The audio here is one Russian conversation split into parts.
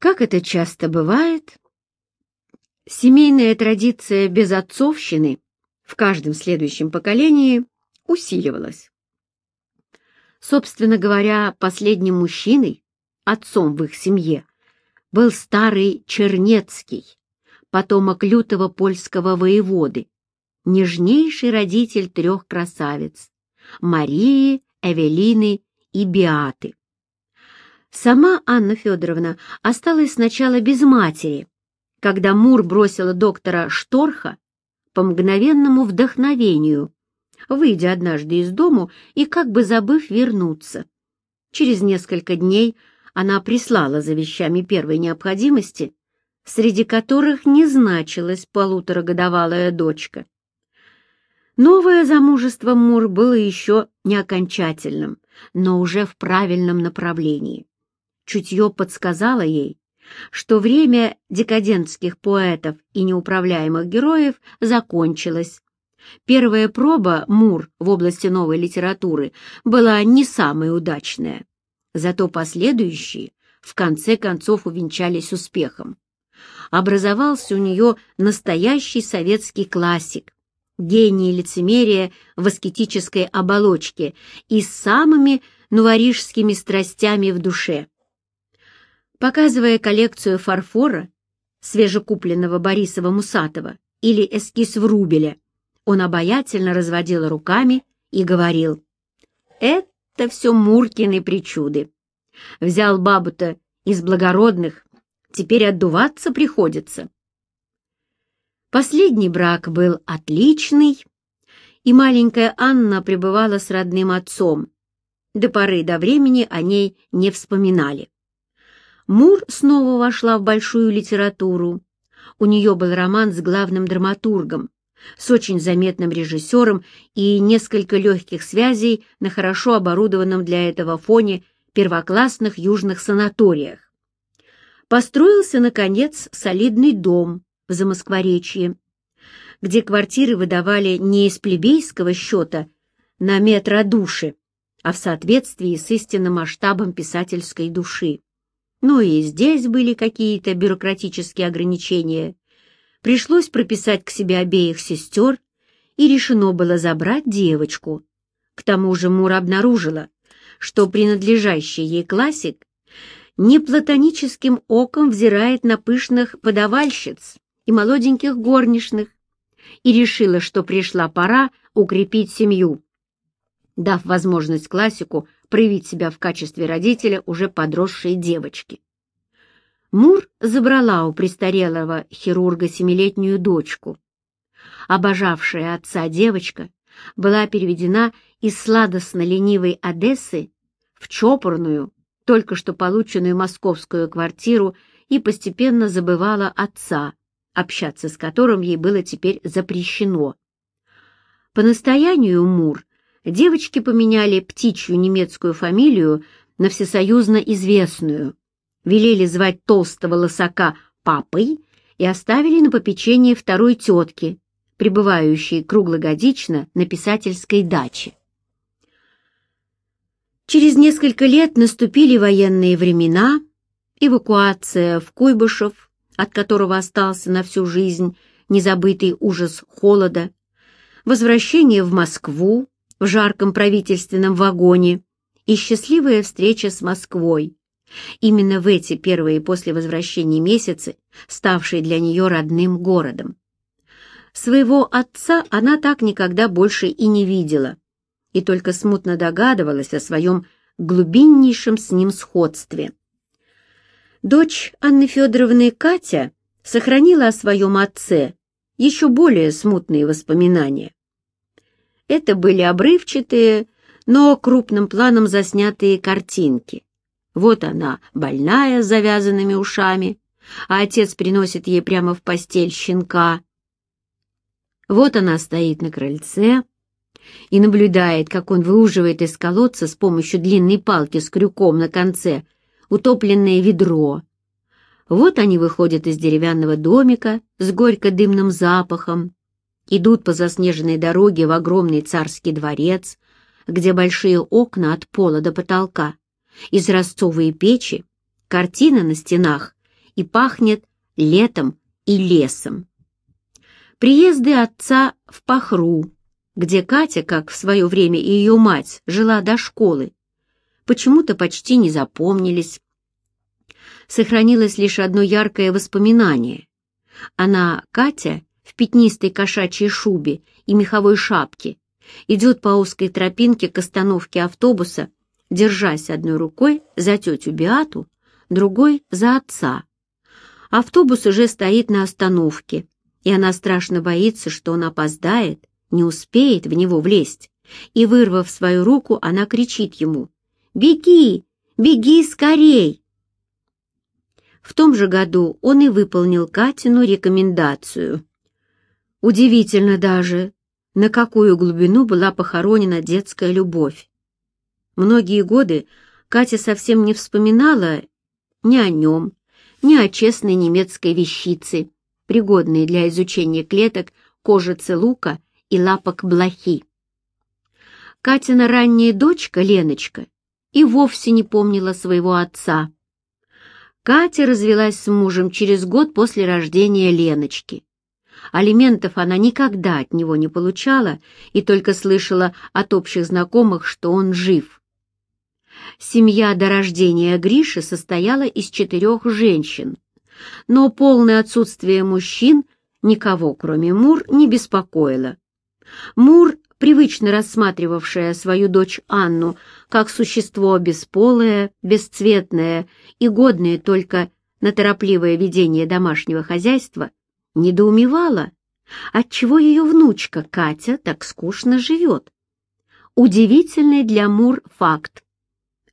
Как это часто бывает, семейная традиция безотцовщины в каждом следующем поколении усиливалась. Собственно говоря, последним мужчиной, отцом в их семье, был старый Чернецкий, потомок лютого польского воеводы, нежнейший родитель трех красавиц — Марии, Эвелины и Биаты. Сама Анна Федоровна осталась сначала без матери, когда Мур бросила доктора Шторха по мгновенному вдохновению, выйдя однажды из дому и как бы забыв вернуться. Через несколько дней она прислала за вещами первой необходимости, среди которых не значилась полуторагодовалая дочка. Новое замужество Мур было еще не окончательным, но уже в правильном направлении. Чутье подсказало ей, что время декадентских поэтов и неуправляемых героев закончилось. Первая проба Мур в области новой литературы была не самая удачная, зато последующие в конце концов увенчались успехом. Образовался у нее настоящий советский классик, гений лицемерия в аскетической оболочке и с самыми нуарижскими страстями в душе. Показывая коллекцию фарфора, свежекупленного Борисова-Мусатова, или эскиз Врубеля, он обаятельно разводил руками и говорил, «Это все Муркины причуды. Взял бабу-то из благородных, теперь отдуваться приходится». Последний брак был отличный, и маленькая Анна пребывала с родным отцом. До поры до времени о ней не вспоминали. Мур снова вошла в большую литературу. У нее был роман с главным драматургом, с очень заметным режиссером и несколько легких связей на хорошо оборудованном для этого фоне первоклассных южных санаториях. Построился, наконец, солидный дом в Замоскворечье, где квартиры выдавали не из плебейского счета на метро души, а в соответствии с истинным масштабом писательской души. Ну и здесь были какие-то бюрократические ограничения. Пришлось прописать к себе обеих сестер, и решено было забрать девочку. К тому же Мура обнаружила, что принадлежащий ей классик не платоническим оком взирает на пышных подавальщиц и молоденьких горничных, и решила, что пришла пора укрепить семью, дав возможность классику проявить себя в качестве родителя уже подросшей девочки. Мур забрала у престарелого хирурга семилетнюю дочку. Обожавшая отца девочка была переведена из сладостно-ленивой Одессы в чопорную, только что полученную московскую квартиру и постепенно забывала отца, общаться с которым ей было теперь запрещено. По настоянию Мур девочки поменяли птичью немецкую фамилию на всесоюзно известную, велели звать толстого лосака папой и оставили на попечение второй тетки, пребывающей круглогодично на писательской даче. Через несколько лет наступили военные времена, эвакуация в Куйбышев, от которого остался на всю жизнь незабытый ужас холода, возвращение в Москву, в жарком правительственном вагоне и счастливая встреча с Москвой. Именно в эти первые после возвращения месяцы, ставшие для нее родным городом. Своего отца она так никогда больше и не видела, и только смутно догадывалась о своем глубиннейшем с ним сходстве. Дочь Анны Федоровны Катя сохранила о своем отце еще более смутные воспоминания. Это были обрывчатые, но крупным планом заснятые картинки. Вот она, больная, с завязанными ушами, а отец приносит ей прямо в постель щенка. Вот она стоит на крыльце и наблюдает, как он выуживает из колодца с помощью длинной палки с крюком на конце утопленное ведро. Вот они выходят из деревянного домика с горько-дымным запахом, идут по заснеженной дороге в огромный царский дворец, где большие окна от пола до потолка, изразцовые печи, картины на стенах и пахнет летом и лесом. Приезды отца в Пахру, где Катя, как в свое время и ее мать, жила до школы, почему-то почти не запомнились. Сохранилось лишь одно яркое воспоминание. Она, Катя, пятнистой кошачьей шубе и меховой шапке, идет по узкой тропинке к остановке автобуса, держась одной рукой за тетю Биату, другой — за отца. Автобус уже стоит на остановке, и она страшно боится, что он опоздает, не успеет в него влезть. И, вырвав свою руку, она кричит ему «Беги! Беги скорей!» В том же году он и выполнил Катину рекомендацию. Удивительно даже, на какую глубину была похоронена детская любовь. Многие годы Катя совсем не вспоминала ни о нем, ни о честной немецкой вещице, пригодной для изучения клеток кожицы лука и лапок блохи. Катина ранняя дочка, Леночка, и вовсе не помнила своего отца. Катя развелась с мужем через год после рождения Леночки. Алиментов она никогда от него не получала и только слышала от общих знакомых, что он жив. Семья до рождения Гриши состояла из четырех женщин, но полное отсутствие мужчин никого, кроме Мур, не беспокоило. Мур привычно рассматривавшая свою дочь Анну как существо бесполое, бесцветное и годное только на торопливое ведение домашнего хозяйства, недоумевала, отчего ее внучка Катя так скучно живет. Удивительный для Мур факт.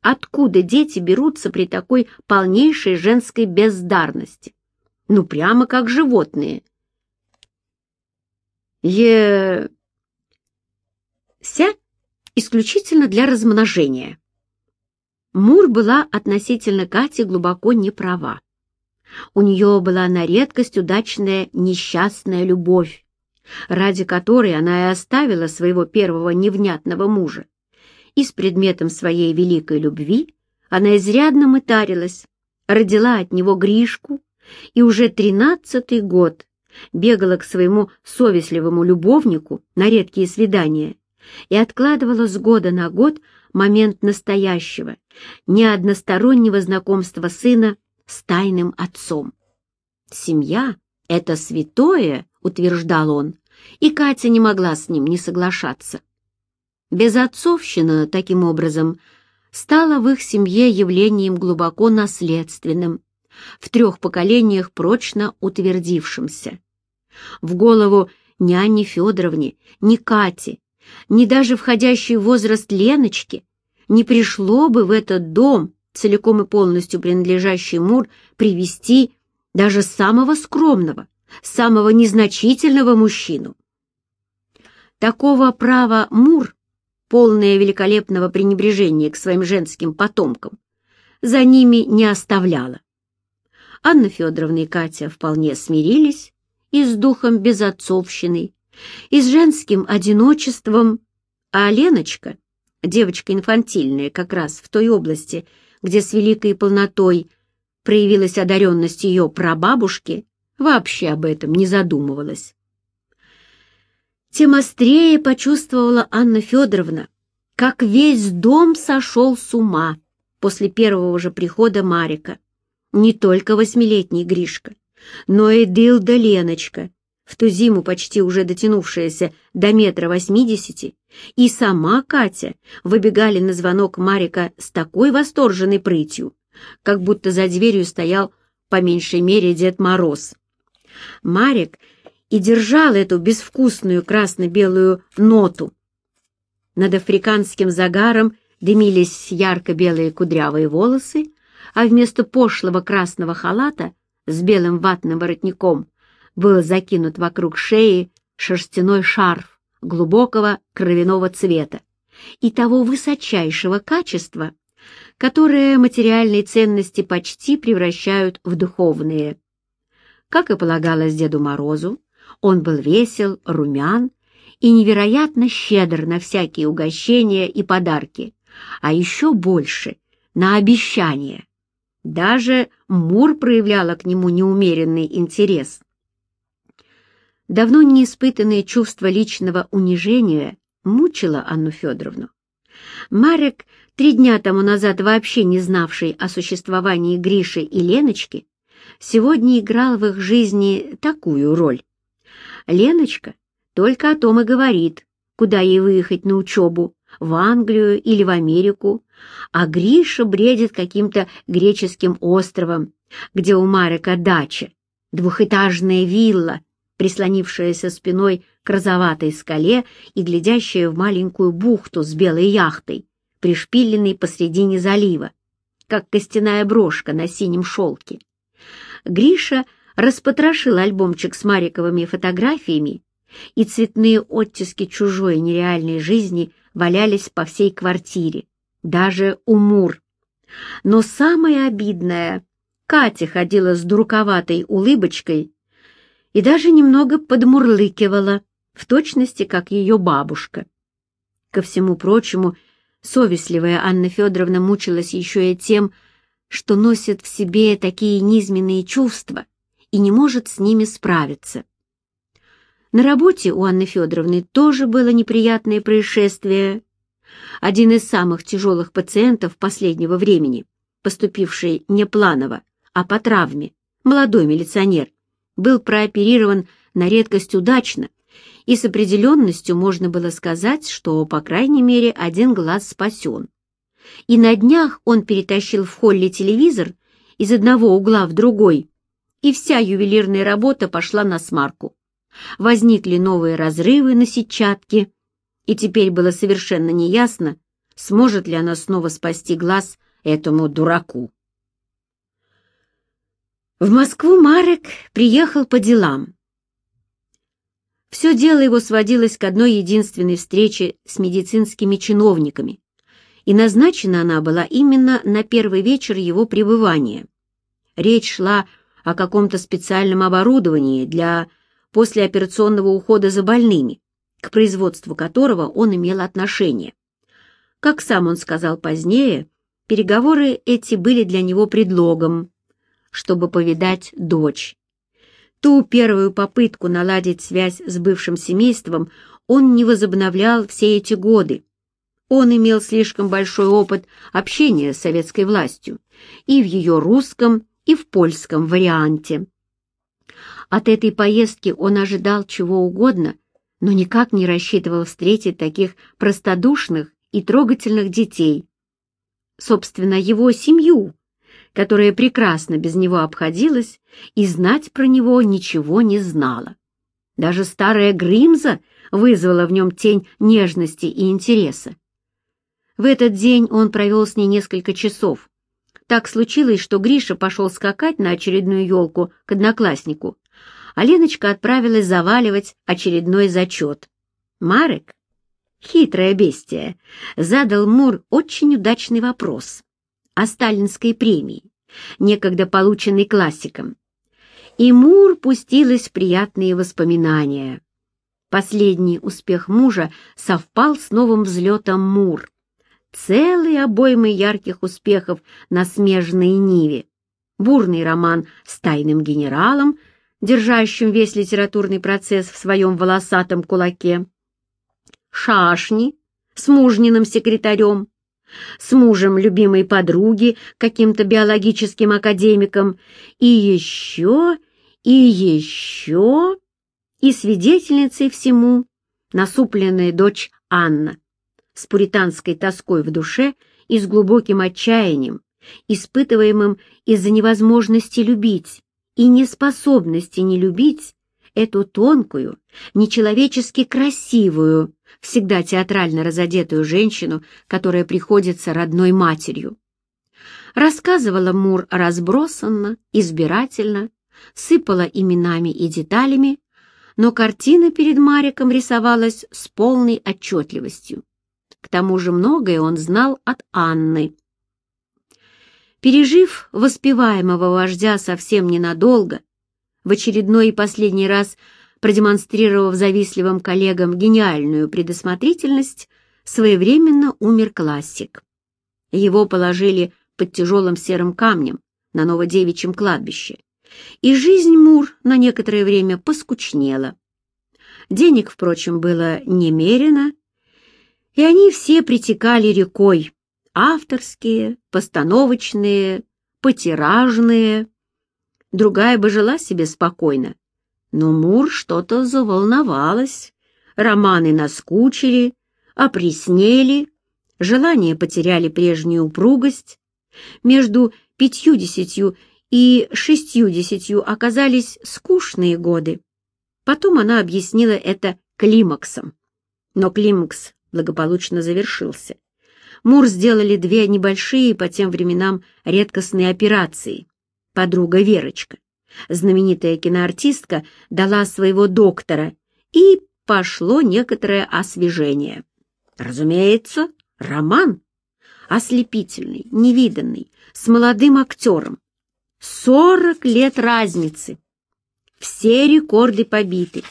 Откуда дети берутся при такой полнейшей женской бездарности? Ну, прямо как животные. Е вся исключительно для размножения. Мур была относительно Кати глубоко не права. У нее была на редкость удачная несчастная любовь, ради которой она и оставила своего первого невнятного мужа. И с предметом своей великой любви она изрядно мытарилась, родила от него Гришку и уже тринадцатый год бегала к своему совестливому любовнику на редкие свидания и откладывала с года на год момент настоящего, неодностороннего знакомства сына с тайным отцом. «Семья — это святое», — утверждал он, и Катя не могла с ним не соглашаться. Безотцовщина, таким образом, стала в их семье явлением глубоко наследственным, в трех поколениях прочно утвердившимся. В голову ни Анне Федоровне, ни Кате ни даже входящий в возраст Леночки не пришло бы в этот дом, целиком и полностью принадлежащий Мур, привести даже самого скромного, самого незначительного мужчину. Такого права Мур, полное великолепного пренебрежения к своим женским потомкам, за ними не оставляла. Анна Федоровна и Катя вполне смирились и с духом безотцовщины, и с женским одиночеством, а Леночка, девочка инфантильная как раз в той области, где с великой полнотой проявилась одаренность ее прабабушки, вообще об этом не задумывалась. Тем острее почувствовала Анна Федоровна, как весь дом сошел с ума после первого же прихода Марика. Не только восьмилетний Гришка, но и Дилда Леночка, в ту зиму почти уже дотянувшаяся до метра восьмидесяти, и сама Катя выбегали на звонок Марика с такой восторженной прытью, как будто за дверью стоял по меньшей мере Дед Мороз. Марик и держал эту безвкусную красно-белую ноту. Над африканским загаром дымились ярко-белые кудрявые волосы, а вместо пошлого красного халата с белым ватным воротником был закинут вокруг шеи шерстяной шарф глубокого кровяного цвета и того высочайшего качества, которое материальные ценности почти превращают в духовные. Как и полагалось Деду Морозу, он был весел, румян и невероятно щедр на всякие угощения и подарки, а еще больше — на обещания. Даже Мур проявляла к нему неумеренный интерес. Давно не испытанное чувство личного унижения мучило Анну Федоровну. Марек, три дня тому назад вообще не знавший о существовании Гриши и Леночки, сегодня играл в их жизни такую роль. Леночка только о том и говорит, куда ей выехать на учебу, в Англию или в Америку, а Гриша бредит каким-то греческим островом, где у Марека дача, двухэтажная вилла, прислонившаяся спиной к розоватой скале и глядящая в маленькую бухту с белой яхтой, пришпиленной посредине залива, как костяная брошка на синем шелке. Гриша распотрошил альбомчик с Мариковыми фотографиями, и цветные оттиски чужой нереальной жизни валялись по всей квартире, даже у Мур. Но самое обидное — Катя ходила с дураковатой улыбочкой и даже немного подмурлыкивала, в точности, как ее бабушка. Ко всему прочему, совестливая Анна Федоровна мучилась еще и тем, что носит в себе такие низменные чувства и не может с ними справиться. На работе у Анны Федоровны тоже было неприятное происшествие. Один из самых тяжелых пациентов последнего времени, поступивший не планово, а по травме, молодой милиционер, был прооперирован на редкость удачно, и с определенностью можно было сказать, что, по крайней мере, один глаз спасен. И на днях он перетащил в холле телевизор из одного угла в другой, и вся ювелирная работа пошла на смарку. Возникли новые разрывы на сетчатке, и теперь было совершенно неясно, сможет ли она снова спасти глаз этому дураку. В Москву Марек приехал по делам. Все дело его сводилось к одной единственной встрече с медицинскими чиновниками, и назначена она была именно на первый вечер его пребывания. Речь шла о каком-то специальном оборудовании для послеоперационного ухода за больными, к производству которого он имел отношение. Как сам он сказал позднее, переговоры эти были для него предлогом, чтобы повидать дочь. Ту первую попытку наладить связь с бывшим семейством он не возобновлял все эти годы. Он имел слишком большой опыт общения с советской властью и в ее русском, и в польском варианте. От этой поездки он ожидал чего угодно, но никак не рассчитывал встретить таких простодушных и трогательных детей. Собственно, его семью, которая прекрасно без него обходилась и знать про него ничего не знала. Даже старая Гримза вызвала в нем тень нежности и интереса. В этот день он провел с ней несколько часов. Так случилось, что Гриша пошел скакать на очередную елку к однокласснику, а Леночка отправилась заваливать очередной зачет. Марек, хитрое бестие, задал Мур очень удачный вопрос о сталинской премии, некогда полученной классиком. И Мур пустилась в приятные воспоминания. Последний успех мужа совпал с новым взлетом Мур. Целый обоймы ярких успехов на смежной Ниве. Бурный роман с тайным генералом, держащим весь литературный процесс в своем волосатом кулаке. Шашни с мужниным секретарем, с мужем любимой подруги, каким-то биологическим академиком, и еще, и еще, и свидетельницей всему насупленная дочь Анна, с пуританской тоской в душе и с глубоким отчаянием, испытываемым из-за невозможности любить и неспособности не любить эту тонкую, нечеловечески красивую, всегда театрально разодетую женщину, которая приходится родной матерью. Рассказывала Мур разбросанно, избирательно, сыпала именами и деталями, но картина перед Мариком рисовалась с полной отчетливостью. К тому же многое он знал от Анны. Пережив воспеваемого вождя совсем ненадолго, в очередной и последний раз продемонстрировав завистливым коллегам гениальную предусмотрительность, своевременно умер классик. Его положили под тяжелым серым камнем на Новодевичьем кладбище, и жизнь Мур на некоторое время поскучнела. Денег, впрочем, было немерено, и они все притекали рекой, авторские, постановочные, потиражные. Другая бы жила себе спокойно, но Мур что-то заволновалась, романы наскучили, опреснели, желания потеряли прежнюю упругость, между пятьюдесятью и шестьюдесятью оказались скучные годы. Потом она объяснила это климаксом. Но климакс благополучно завершился. Мур сделали две небольшие по тем временам редкостные операции. Подруга Верочка, знаменитая киноартистка, дала своего доктора, и пошло некоторое освежение. Разумеется, роман. Ослепительный, невиданный, с молодым актером. Сорок лет разницы. Все рекорды побиты.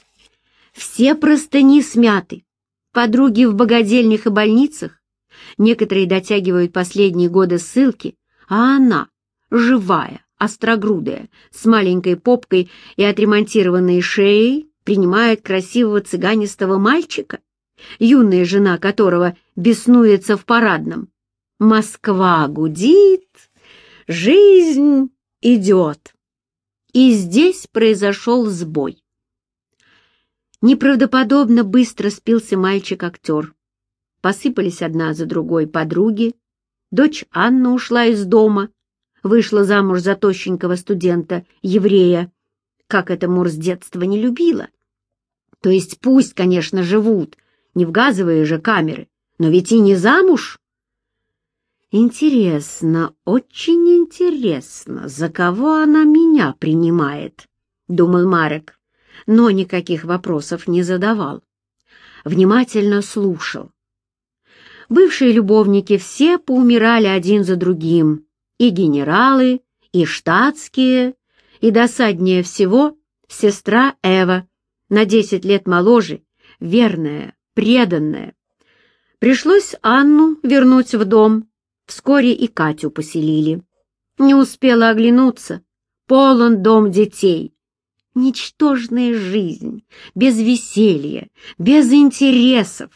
Все простыни смяты. Подруги в богадельнях и больницах. Некоторые дотягивают последние годы ссылки, а она, живая, острогрудая, с маленькой попкой и отремонтированной шеей, принимает красивого цыганистого мальчика, юная жена которого беснуется в парадном. Москва гудит, жизнь идет. И здесь произошел сбой. Неправдоподобно быстро спился мальчик-актер. Посыпались одна за другой подруги. Дочь Анна ушла из дома, вышла замуж за тощенького студента, еврея, как это Мур с детства не любила. То есть пусть, конечно, живут, не в газовые же камеры, но ведь и не замуж. «Интересно, очень интересно, за кого она меня принимает?» — думал Марек, но никаких вопросов не задавал. Внимательно слушал. Бывшие любовники все поумирали один за другим, и генералы, и штатские, и досаднее всего сестра Эва, на десять лет моложе, верная, преданная. Пришлось Анну вернуть в дом, Вскоре и Катю поселили. Не успела оглянуться. Полон дом детей. Ничтожная жизнь, без веселья, без интересов.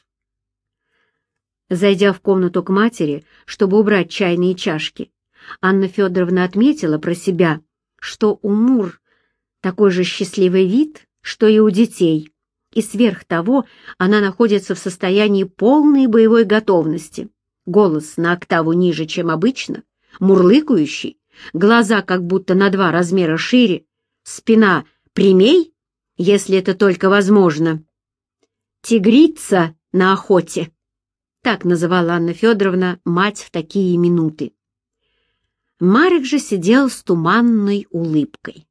Зайдя в комнату к матери, чтобы убрать чайные чашки, Анна Федоровна отметила про себя, что у Мур такой же счастливый вид, что и у детей, и сверх того она находится в состоянии полной боевой готовности голос на октаву ниже, чем обычно, мурлыкающий, глаза как будто на два размера шире, спина прямей, если это только возможно. «Тигрица на охоте», — так называла Анна Федоровна мать в такие минуты. Марик же сидел с туманной улыбкой.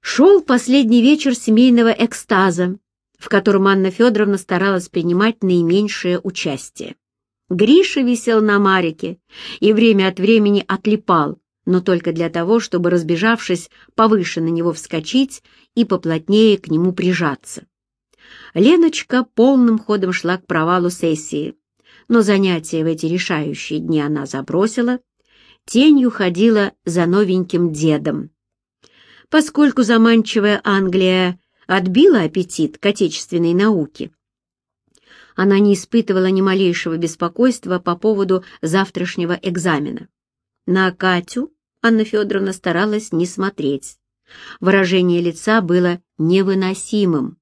Шел последний вечер семейного экстаза, в котором Анна Федоровна старалась принимать наименьшее участие. Гриша висел на Марике и время от времени отлипал, но только для того, чтобы, разбежавшись, повыше на него вскочить и поплотнее к нему прижаться. Леночка полным ходом шла к провалу сессии, но занятия в эти решающие дни она забросила, тенью ходила за новеньким дедом. Поскольку заманчивая Англия отбила аппетит к отечественной науке. Она не испытывала ни малейшего беспокойства по поводу завтрашнего экзамена. На Катю Анна Федоровна старалась не смотреть. Выражение лица было невыносимым.